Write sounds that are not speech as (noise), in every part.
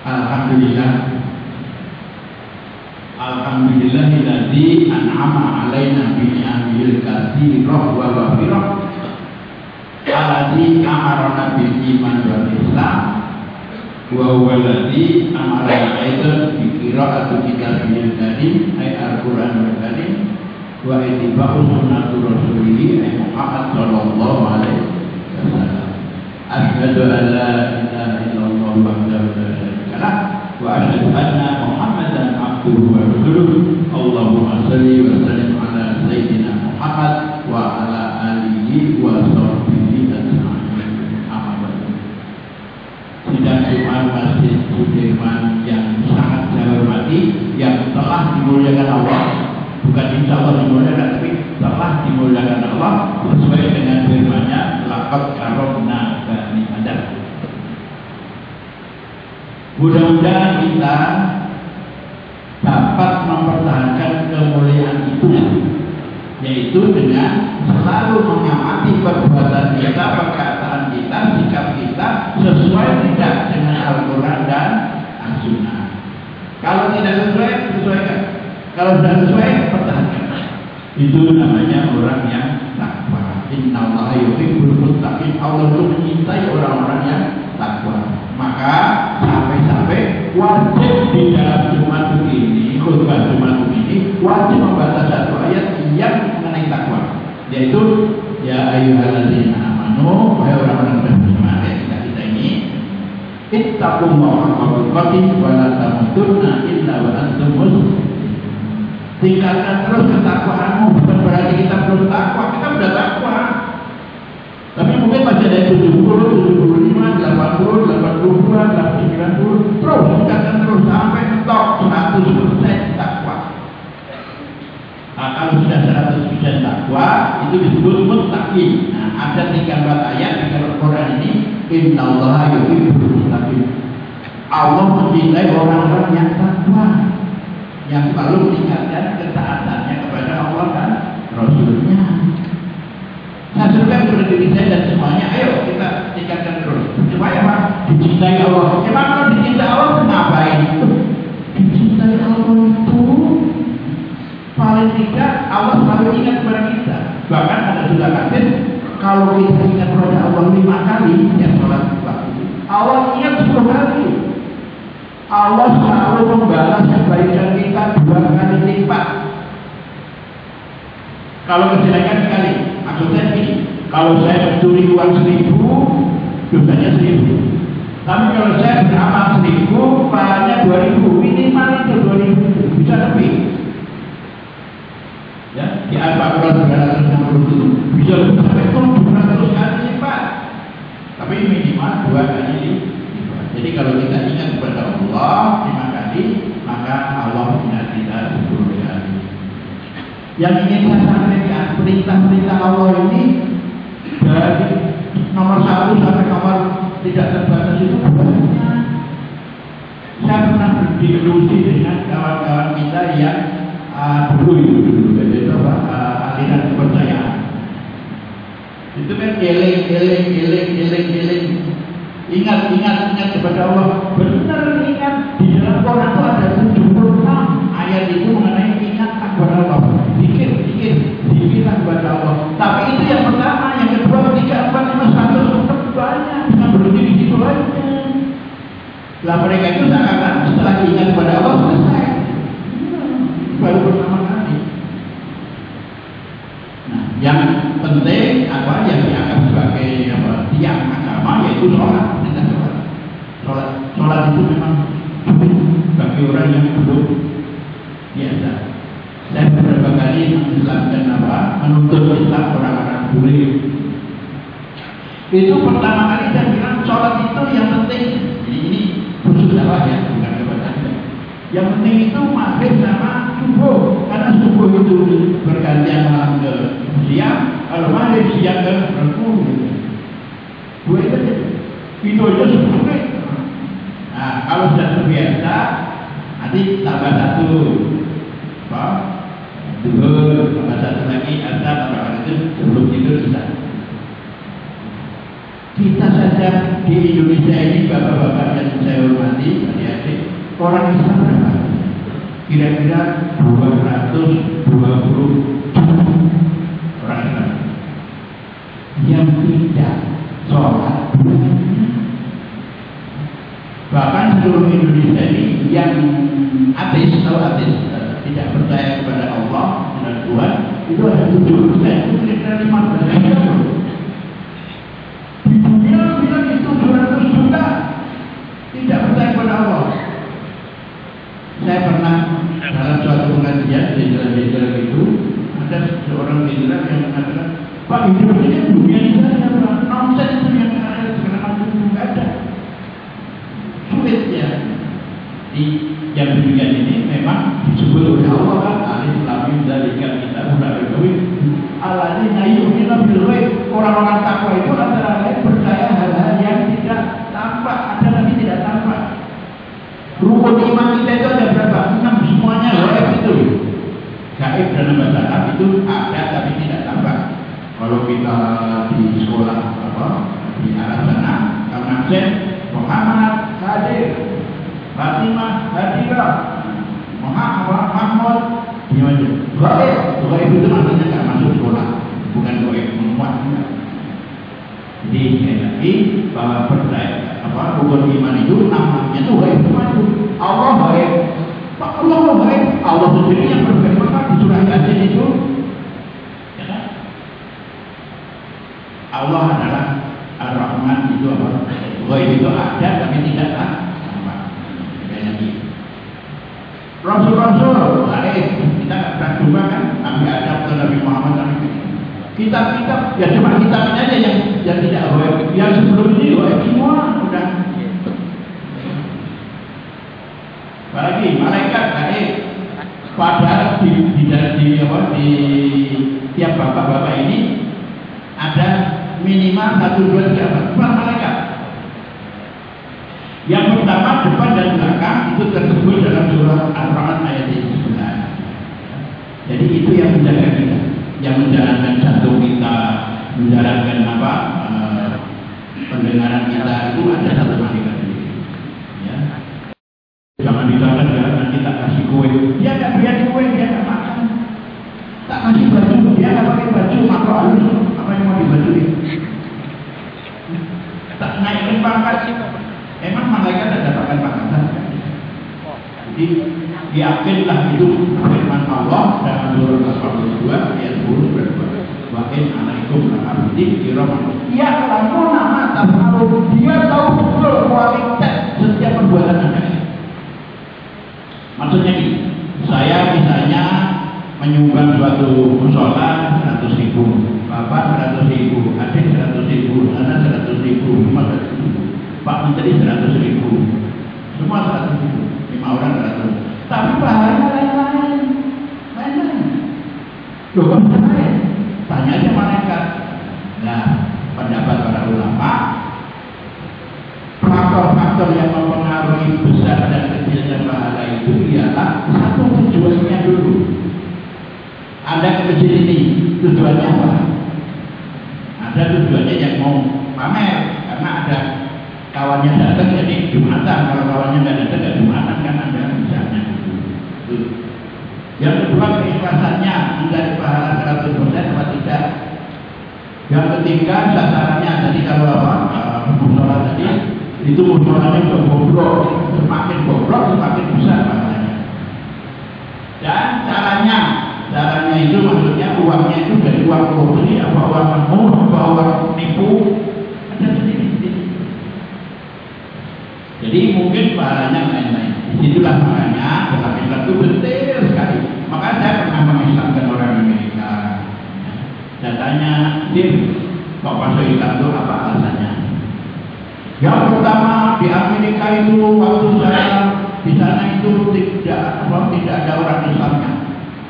Alhamdulillah. Alhamdulillahilladzi an'ama alaina bi ni'amil katsirah wa wafirah alladzi amarna bil iman wal islam wa huwa alladzi amarna aidan bi qira'ati kitabil karim ay al-Qur'an wal karim wa ittiba'u sunnati rasulih ay Muhammad sallallahu alaihi wasallam. An la ilaha illallah muhammadan abduhu wa rasuluh Allahumma salli wa sallim ala sayyidina Muhammad wa ala alihi wa sahbihi ajma'in. Amma sidang Jumat Masjid Sudirman yang sangat saya hormati yang telah dimuliakan Allah. Bukan insya Allah dimuliakan mudah-mudahan kita dapat mempertahankan kemuliaan itu yaitu dengan selalu mengamati perbuatan kita, perkataan kita, sikap kita sesuai tidak dengan Al-Quran dan As-Sunnah. Kalau tidak sesuai, sesuaikan. Kalau sudah sesuai, pertahankan. Itu namanya orang yang takwa. Inna Allah yuhibbul muttaqin. Allah itu mencintai orang-orang yang wajib membaca satu ayat yang mengenai takwa, yaitu ya ayyuhalladzina amanu, wahai orang-orang yang beriman, ya kita kita ini, ittaqullaha haqqa tuqatih wa la tamutunna illa wa antum muslimun. Tingkatkan terus ketakwaanmu, bukan berarti kita belum takwa, kita sudah takwa. Tapi mungkin masih ada 70, 75, 80, 82, 90, terus tingkatkan terus sampai top 100% takwa. Nah, kalau sudah 100% takwa, itu disebut muttaqin. Nah, ada tiga empat ayat di dalam Quran ini, Inna Allah yuhibbul muttaqin. Allah mencintai orang-orang yang takwa, yang selalu meningkatkan ketaatannya kepada Allah dan Rasulnya. Nah, surga kepada saya dan semuanya, ayo kita tingkatkan terus. Supaya apa? Dicintai Allah. Emang kalau dicintai Allah, ngapain? Dicintai Allah itu paling tidak Allah selalu ingat kepada kita. Bahkan ada juga hadis kalau kita ingat kepada Allah lima kali, ya sholat waktu. Allah ingat sepuluh kali. Allah selalu membalas kebaikan kita dua kali lipat. Kalau kejelekan sekali, maksudnya ini, kalau saya mencuri uang seribu, dosanya seribu. Tapi kalau saya beramal seribu, pahalanya dua ribu, minimal itu dua ribu, bisa lebih. Di Al-Baqarah 260 bisa sampai pun 200 kali lipat. Tapi. Jadi kalau kita kepada Allah kali, maka. Yang ingin saya sampaikan perintah-perintah Allah ini dari nomor satu sampai nomor tidak terbatas itu banyak. Saya pernah berdiskusi dengan kawan-kawan kita yang uh, dulu itu dulu itu apa aliran kepercayaan. Itu kan eling, eling, eling, eling, eling. Ingat, ingat, ingat kepada Allah. Benar ingat di dalam Quran itu ada 76 ayat itu mengenai ingat kepada Allah. Dikir, dikir, dikir kepada Allah. Tapi itu yang pertama, yang kedua, ketiga, empat, lima, satu, tetap banyak. Bisa berhenti di situ aja. Lah mereka itu seakan setelah ingat kepada Allah selesai. Baru pertama kali. Nah, yang penting apa yang dianggap sebagai apa, tiang agama yaitu sholat. Kita sholat. Sholat, sholat itu memang bagi orang yang belum biasa. Saya beberapa kali mengislamkan apa, menuntut Islam orang-orang bule. Itu pertama kali saya bilang sholat itu yang penting. Ini khusus apa ya, bukan. Yang penting itu maghrib sama subuh, karena subuh itu bergantian malam ke siang, kalau maghrib siang ke. Gitu. Dua itu. Itu aja sepuluh. Nah, kalau sudah terbiasa, nanti tambah satu. Apa? Duhur, tambah satu lagi, ada tambah itu sebelum tidur sudah. Kita saja di Indonesia ini bapak-bapak yang saya hormati, ya, orang Islam? Kira-kira 220 juta orang Islam yang tidak sholat bahkan seluruh Indonesia ini yang ateis atau ateis tidak percaya kepada Allah dan Tuhan itu ada tujuh persen itu kira-kira lima persen di dunia bilang itu 200 juta. Tidak percaya saya pernah dalam suatu pengajian di jalan-jalan itu ada seorang jenderal yang mengatakan Pak ini dunia ini saja Pak dalam bahasa Arab itu ada tapi tidak tampak kalau kita di sekolah apa di arah sana kang absen Muhammad hadir Fatimah hadirah Muhammad Mahmud gimana gaib gaib itu maksudnya nggak masuk sekolah bukan gaib enggak jadi lagi bahwa percaya apa rukun iman itu namanya itu cuma itu Allah Pak Allah gaib Allah sendiri yang bergaib maka di surah Yasin itu ya kan? Allah adalah Ar-Rahman itu apa? Gaib itu ada tapi tidak. Sekali lagi. Rasul-rasul gaib kita nggak jumpa kan? Nabi Adam atau Nabi Muhammad Nabi kitab-kitab ya cuma kitab ini aja yang yang tidak gaib. Yang sebelum ini gaib semua udah. Apalagi malaikat gaib. Padahal di di, di, apa, di tiap bapak-bapak ini ada minimal satu dua tiga empat malaikat. Yang pertama depan dan belakang itu tersebut dalam surah Al-Quran ayat 9. Jadi itu yang menjaga kita, yang menjalankan jantung kita, menjalankan apa eh, pendengaran kita itu ada satu malaikat ini. Ya. Jangan ditanya ya, nanti tak kasih kue. Dia nggak biar kue, dia nggak makan. Tak kasih baju, dia nggak pakai baju makro halus. Apa yang mau dibantuin? Tak naikin pangkat. Emang malaikat ada dapatkan pangkatan? Jadi yakinlah itu firman Allah dalam surah Al-42 ayat 10 berapa? Wa in alaikum kiraman. Ya lalu nama tafalu. Dia tahu betul kualitas setiap perbuatan Anda. Maksudnya ini, saya misalnya menyumbang suatu musola 100 ribu, bapak 100 ribu, adik 100 ribu, anak 100 ribu, semua 100 ribu, pak menteri 100 ribu, semua 100 ribu, lima orang 100 tapi pahalanya lain-lain, lain-lain. Loh, lain? Tanya aja malaikat. Nah, pendapat para ulama, faktor-faktor yang mempengaruhi besar dan kecilnya pahala itu ialah satu tujuannya dulu. Anda ke masjid ini tujuannya apa? Ada tujuannya yang mau pamer karena ada kawannya datang jadi jumatan kalau kawannya nggak datang nggak jumatan kan ada misalnya. Yang kedua keikhlasannya. Mencari pahala 100% apa tidak? Yang ketiga sasarannya tadi kalau apa? Uh, tadi itu musolanya udah bobrok semakin bobrok semakin besar pahalanya. Dan caranya. Caranya itu maksudnya uangnya itu dari uang korupsi apa uang menguh apa uang nipu. Ada sendiri sendiri jadi mungkin pahalanya di situlah makanya dalam Islam itu detail sekali maka saya pernah mengislamkan orang Amerika saya tanya Dim kok masuk Islam itu apa alasannya yang pertama di Amerika itu waktu saya di sana itu tidak apa, tidak ada orang Islamnya.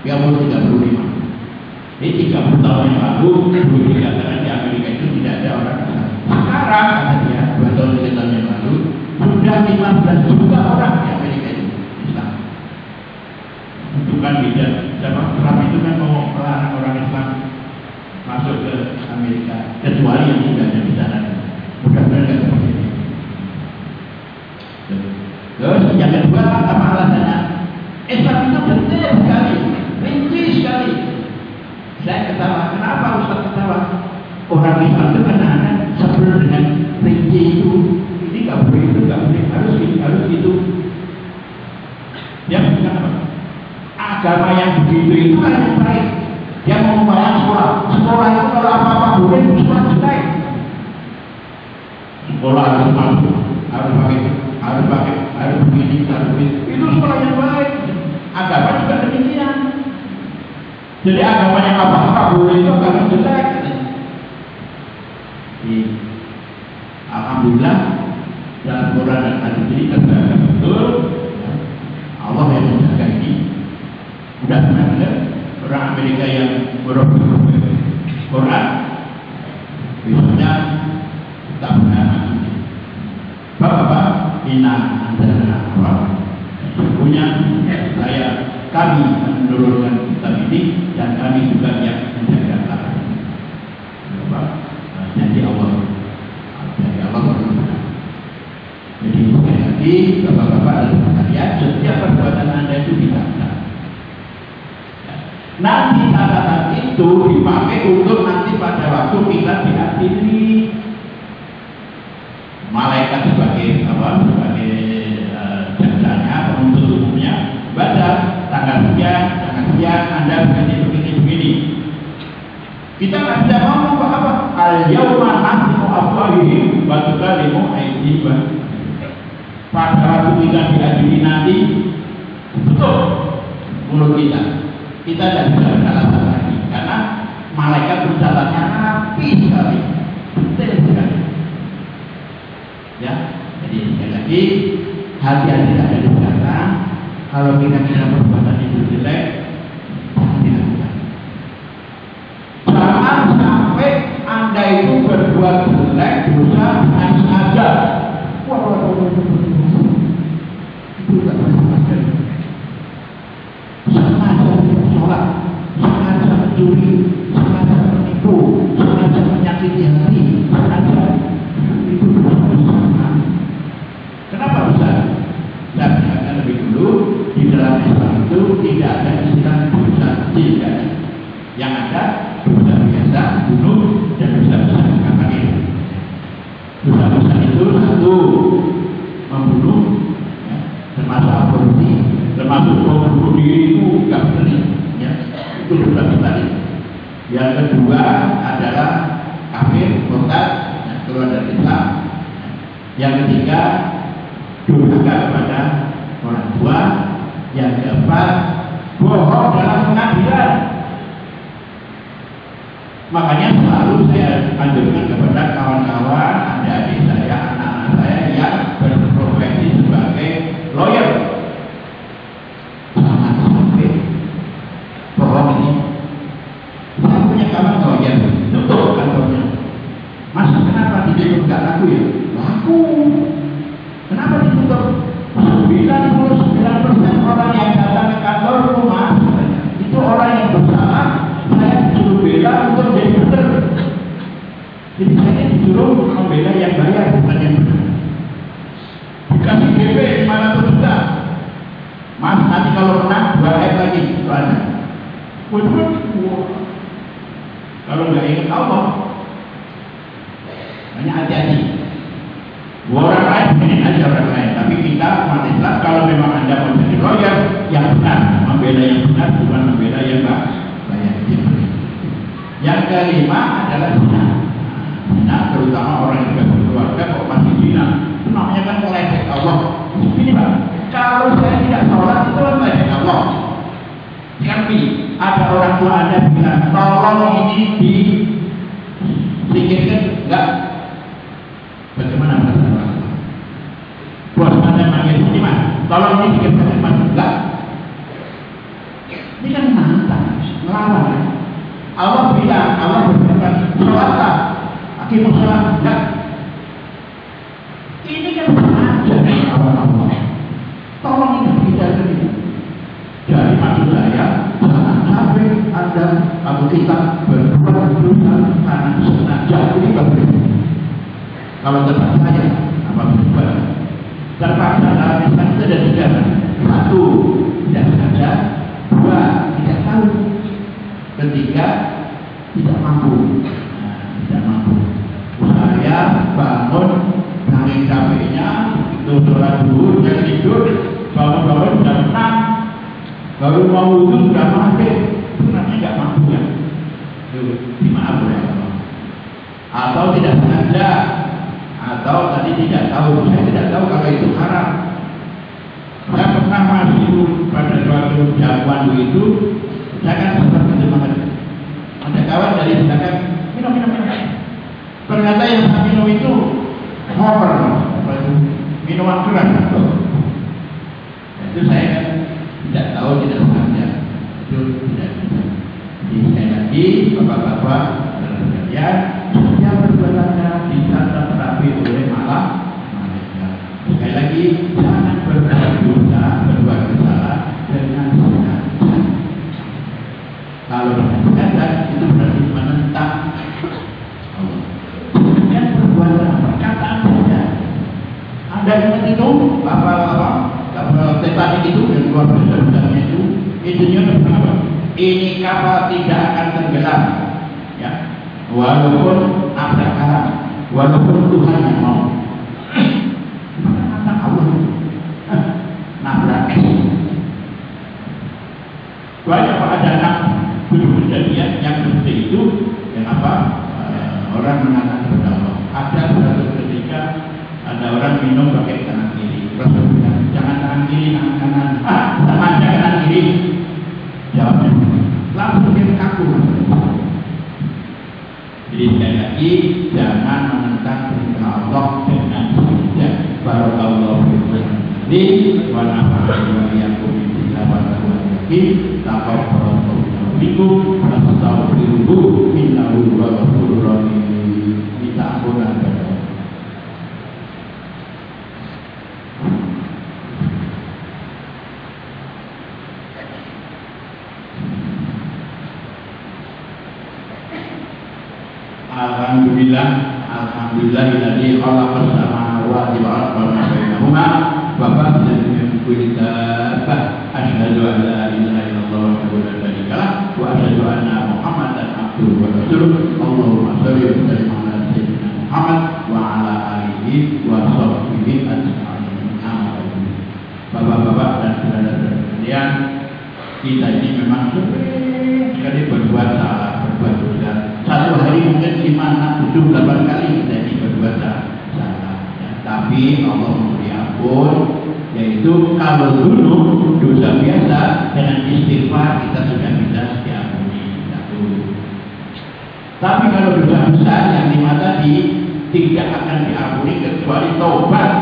Dia umur 35. Ini 30 tahun yang lalu dulu dikatakan di Amerika itu tidak ada orang Islam. Sekarang kata dia dua tahun tahun yang lalu sudah 15 juta orang di Amerika itu Islam. Itu kan beda. Sama Trump itu kan mau melarang orang Islam masuk ke Amerika kecuali yang sudah ada di sana. Mudah-mudahan seperti ini. Terus yang kedua apa alasannya? Islam itu detail sekali, rinci sekali. Saya ketawa, kenapa Ustaz ketawa? Orang Islam Agama yang begitu itu kan yang baik. Mau membayar sekolah. Sekolah itu kalau apa-apa boleh, sekolah jelek. Sekolah harus mampu, harus pakai, harus pakai, harus begini, harus begini. Itu sekolah yang baik. Agama juga demikian. Jadi agama yang apa-apa boleh itu agama jelek. Alhamdulillah dalam Quran dan hadis ini terjaga betul. Allah yang menjaga ini. Udah benar orang Amerika yang berobek Quran, besoknya tak benar. Bapak-bapak, ina antara Allah. Punya saya kami menurunkan kitab ini dan kami juga yang menjaga. Bapak, janji Allah. Janji Allah benar. Jadi sekali lagi, bapak-bapak dan sekalian, setiap perbuatan anda itu bisa Nanti catatan itu dipakai untuk nanti pada waktu kita diadili malaikat sebagai apa sebagai uh, penuntut umumnya baca tanggal sekian tanggal sekian anda begini begini begini. Kita nggak bisa ngomong apa apa. Al yauma nahnu afwahihim wa tukallimu aydihim. Pada waktu kita diadili nanti tutup mulut kita kita tidak bisa beralasan lagi karena malaikat berjalannya rapi sekali detail sekali. Ya jadi sekali lagi hati-hati di belakang kalau kita kira perbuatan itu jelek jangan sampai anda itu berbuat jelek dosa dengan sengaja wah wah wah itu tidak bisa ada istilah dosa tidak. Yang ada dosa biasa, bunuh dan dosa besar katakan Dosa besar itu satu membunuh, ya, termasuk aborsi, termasuk membunuh diri itu nggak benar ya. Itu dosa besar. Yang kedua adalah kafir murtad ya, keluar dari Islam. Yang ketiga durhaka kepada orang tua. Yang keempat bohong dalam pengadilan. Makanya selalu saya anjurkan kepada kawan-kawan adik-adik saya anak-anak saya yang berprofesi sebagai lawyer kelima adalah zina. Zina terutama orang yang berkeluarga kok masih zina, itu namanya kan meleceh Allah. Ini pak, kalau saya tidak sholat itu meleceh Allah. Tapi ada orang tua anda bilang, tolong ini di pikirkan enggak bagaimana perasaan bos anda manggil ini mas tolong ini pikirkan mas enggak ini kan nantang melawan kan? Bilang Allah berfirman akibat sholat enggak ini kan sengaja dari awal Allah tolong ini pikirkan ini. Jadi maksud saya jangan sampai anda atau kita berbuat dosa karena sengaja ini bagus. Kalau terpaksa ya apa berbuat? Terpaksa dalam Islam itu ada tiga. Satu, tidak sengaja. Dua, tidak tahu. Ketiga, tidak mampu. Tidak mampu. Saya bangun saking capeknya, itu sholat dulu, dan tidur, bangun-bangun jam 6, baru mau wudhu sudah maghrib. Sebenarnya nggak mampu ya. Dimaaf ya. Atau tidak sengaja, atau tadi tidak tahu. Saya tidak tahu kalau itu haram. Saya pernah masuk pada suatu jamuan itu, saya kan sempat. Dari sedangkan minum minum minum. Ternyata yang saya minum itu homer, minuman keras. Itu saya kan tidak tahu tidak sengaja. Itu tidak bisa. Jadi sekali lagi, bapak-bapak, sekalian, itu apa apa Titanic itu yang luar biasa besarnya itu intinya apa? Ini kapal tidak akan tenggelam, ya. Walaupun nabrak karang, walaupun Tuhan yang mau. Mana kata? Nabrak. Banyak ada anak belum kejadian yang seperti itu, yang apa? Eh, orang mengatakan kepada Allah. Ada ada orang minum pakai tangan kiri. Jangan tangan kiri, tangan kanan. Ah, tangan kanan kiri. Jawabnya, langsung dia kaku. Jadi sekali lagi, jangan menentang perintah Allah dengan sengaja. Barakallahu fiikum wa nafa'ani wa iyyakum bi tilawati wa yakin. Taqabbalallahu minkum wa astaghfiruhu innahu huwal ghafurur rahim. Minta ampunan kepada Allah. Alhamdulillah Alhamdulillah Alladhi khalaqas samawati wa ma bainahuma wa ba'da min kulli dabbah. Asyhadu an la ilaha illallah wa la syarika lah wa asyhadu anna Muhammadan Allahumma shalli wa sallim ala sayyidina Muhammad wa ala alihi wa sahbihi. Bapak-bapak dan saudara-saudara kita ini memang sering sekali berbuat salah, lima, tujuh, delapan kali ini berbuat salah. Ya, tapi Allah memberi ampun, yaitu kalau dulu dosa biasa dengan istighfar kita sudah bisa diampuni. Tapi kalau dosa besar yang lima tadi tidak akan diampuni kecuali taubat.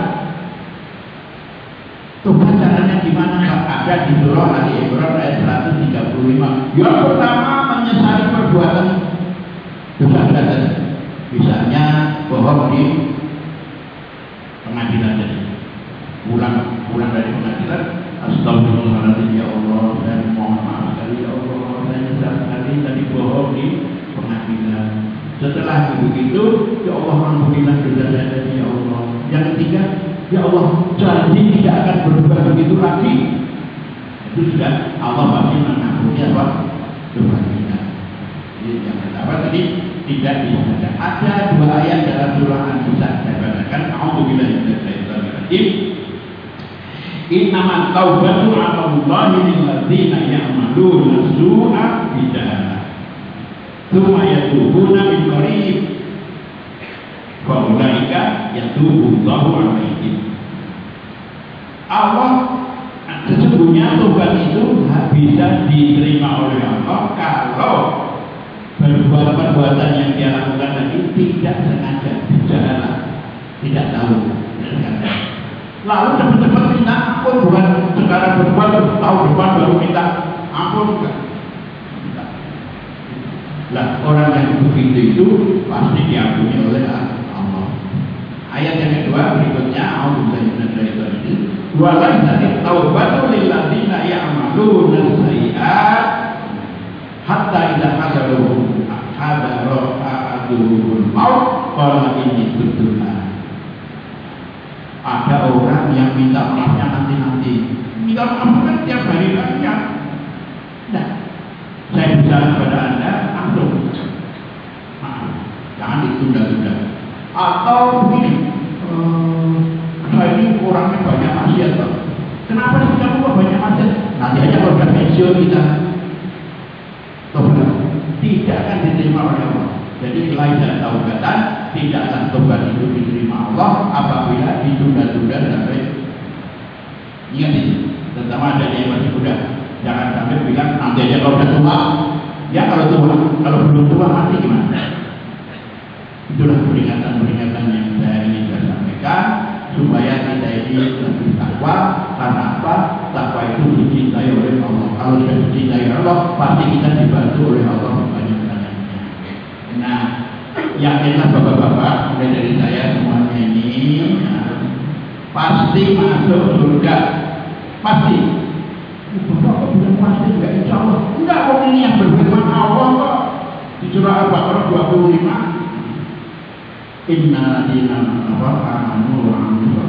Tobat caranya gimana? Ada di surah Ali Imran ayat 135. Yang pertama menyesali perbuatan dosa (laughs) besar. Misalnya bohong di pengadilan tadi. Pulang pulang dari pengadilan, Astagfirullahaladzim ya Allah dan mohon maaf sekali ya Allah saya nyesal sekali tadi bohong di pengadilan. Setelah begitu, ya Allah ampunilah dosa saya tadi ya Allah. Yang ketiga, ya Allah janji tidak akan berbuat begitu lagi. Itu sudah Allah pasti mengampuni apa? Dosa kita. Jadi yang pertama tadi tidak disengaja. Ada dua ayat dalam surah An-Nisa saya bacakan. A'udzubillahi minasyaitonir rajim. Innamat taubatu 'ala Allahi lil ladzina ya'maluna su'a bijahalah. Tsumma yatubuna min qarib. Wa ulaika yatubu Allahu 'alaihim. Allah sesungguhnya tobat itu bisa diterima oleh Allah kalau berbuat perbuatan yang dia lakukan tadi tidak sengaja, tidak tidak tahu, sengaja. Lalu cepat-cepat minta ampun bukan sekarang berbuat tahu depan baru minta ampun enggak. Lah orang yang begitu itu pasti diampuni oleh Allah. Ayat yang kedua berikutnya Alhamdulillah ini Walan dari taubatu lilladzina ya'maluna sayyi'at hatta idza hasaluhum hadara ahaduhum maut qala inni tubtu ada orang yang minta maafnya minta maaf kan tiap hari banyak. Nah, saya bicara kepada anda langsung maaf, jangan ditunda-tunda. Atau begini, eh, ini orangnya banyak maksiat. Kenapa sih kamu banyak maksiat? Nanti aja kalau udah pensiun kita tidak akan diterima oleh Allah. Jadi lain dan taubatan tidak akan tobat itu diterima Allah apabila ditunda-tunda sampai ingat itu. Terutama ada yang masih muda. Jangan sampai bilang nanti aja kalau udah tua. Ya kalau tua, kalau belum tua mati gimana? Itulah peringatan-peringatan yang saya ingin saya sampaikan supaya kita ini lebih takwa karena apa? Takwa itu dicintai oleh Allah. Kalau sudah dicintai Allah, pasti kita dibantu oleh Allah yakinlah bapak-bapak, mulai dari saya semuanya ini ya, pasti masuk surga, pasti. Bapak kok bilang pasti enggak insya Allah? Enggak, kok ini yang berfirman Allah kok. Di surah Al-Baqarah 25 Inna ladina amanu wa amilu.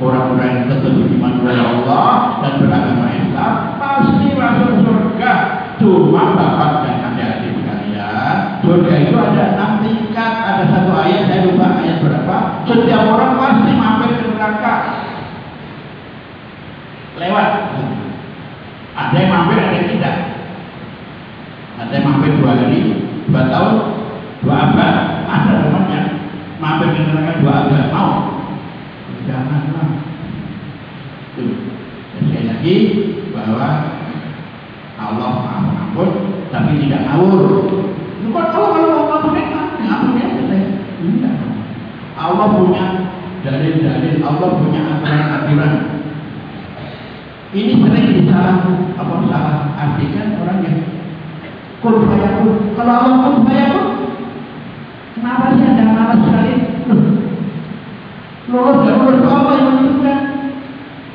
Orang-orang yang tetap beriman kepada Allah dan beragama Islam pasti masuk surga. Cuma bapak surga itu ada enam tingkat. Ada satu ayat saya lupa ayat berapa. Setiap orang pasti mampir ke neraka. Lewat. Ada yang mampir, ada yang tidak. Ada yang mampir dua hari, dua tahun, dua abad ada temannya mampir ke neraka dua abad mau janganlah tuh dan sekali lagi bahwa Allah maha pengampun tapi tidak ngawur Allah kalau Allah punya ngawur ya selesai tidak Allah punya dalil-dalil Allah punya aturan-aturan. Ini sering disalah apa salah? Artikan orang yang kun kalau Allah kun fayakun Kenapa sih Anda malas sekali? Lulus dan lulus Allah yang menentukan.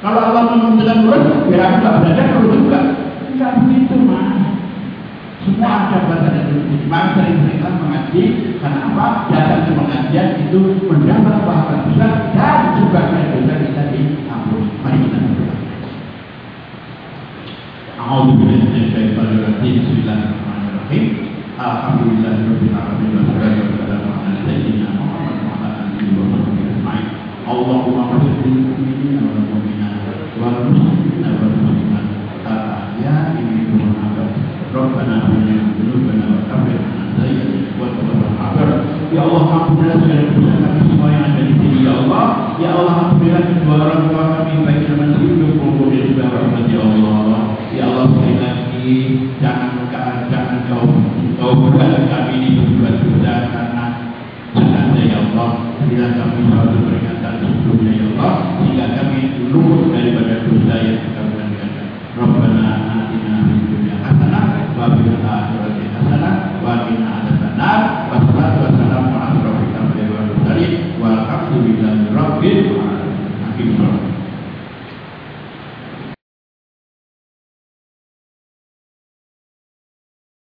Kalau Allah menentukan lulus, biar aku tak belajar lulus juga. Enggak begitu, mas. Semua ada pada diri. Maka sering-sering mengaji. Kenapa? Datang ke pengajian itu mendapat pahala besar dan juga dosa kita diampuni. Mari kita berdoa. Alhamdulillah, Bismillahirrahmanirrahim. Alhamdulillahirabbil alamin wassalatu wassalamu